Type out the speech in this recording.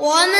我们